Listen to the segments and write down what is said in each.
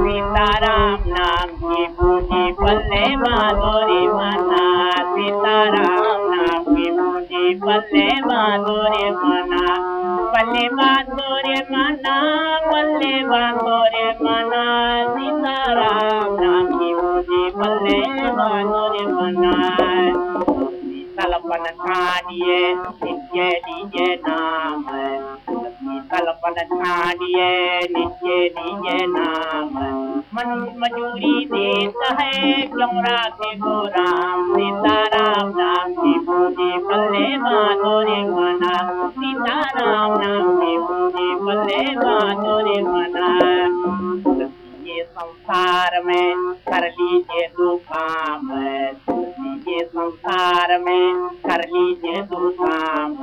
सीताराम नाम की पूजी पल्ले माधुरी मना सीताराम नाम की पूजी पल्ले माधुरी मना पल्ले माधुरी मना पल्ले माधुरी मना सीताराम नाम की पूजी पल्ले माधुरी मना कल्पन ठानिए नित्य निजे नाम कल्पन ठानिए नित्य निजे नाम। मन, मजूरी देता है क्यों राखे को राम। सीताराम नाम की पूजी, बल्ले माधुरी मना। सीताराम नाम की पूजी, बल्ले मना। ये संसार में कर लीजिए दो काम संसार में कर लीजिए दो काम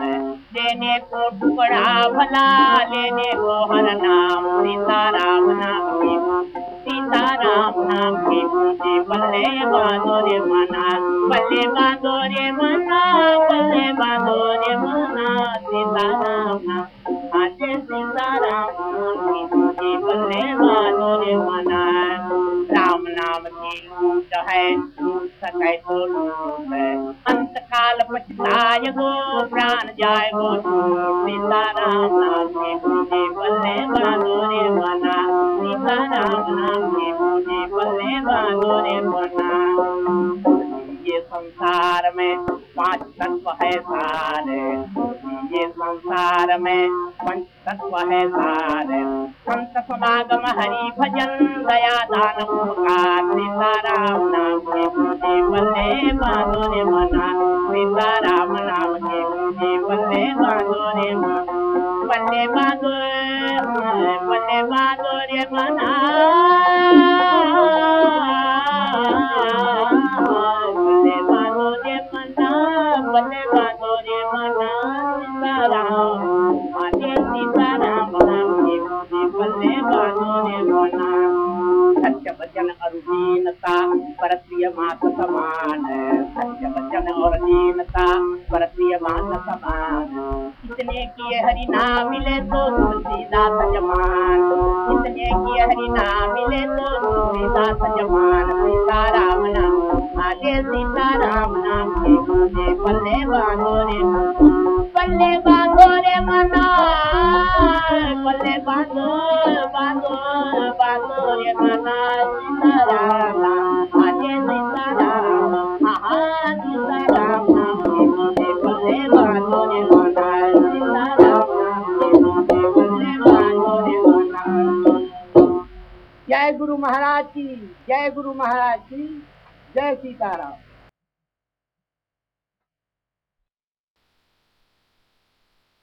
देने को टुकड़ा भला लेने को हर नाम सीताराम नाम की। सीताराम नाम की पूजी, बल्ले बांधोरे मना, बल्ले बांधोरे मना, बल्ले बांधोरे मना, सीताराम नाम। आज सीताराम नाम की पूजी, बल्ले बांधोरे मना। राम नाम की लूट है सके अंत काल पछताए गो प्राण जाए गो सीताराम नाम की पूजी बल्ले बांधोरे मना सीताराम नाम की पूजी बल्ले बांधोरे मना ये संसार में पाँच तत्व है सारे ये संसार में पंच तत्व है सारे संत समागम हरि भजन दया दान उपकार सीताराम नाम के पूजी बल्ले बांधोरे मना सीताराम नाम के पूजी बल्ले बांधोरे मना बल्ले बांधोरे बल्ले बांधोरे मना सत्य वचन और दीनता परप्रिय मात समान सत्य वचन और दीनता परप्रिय मात समान इतने किए हरि नाम मिले तो तुलसीदास जमान इतने किए हरि नाम मिले तो तुलसीदास जमान सीताराम नाम, आगे सीताराम नाम। के मुझे पल्ले बांधोरे मना। पल्ले बांधो बांधो बांधोरे मना। पल्ले बांधोरे जय गुरु महाराज की जय गुरु महाराज की जय सीताराम।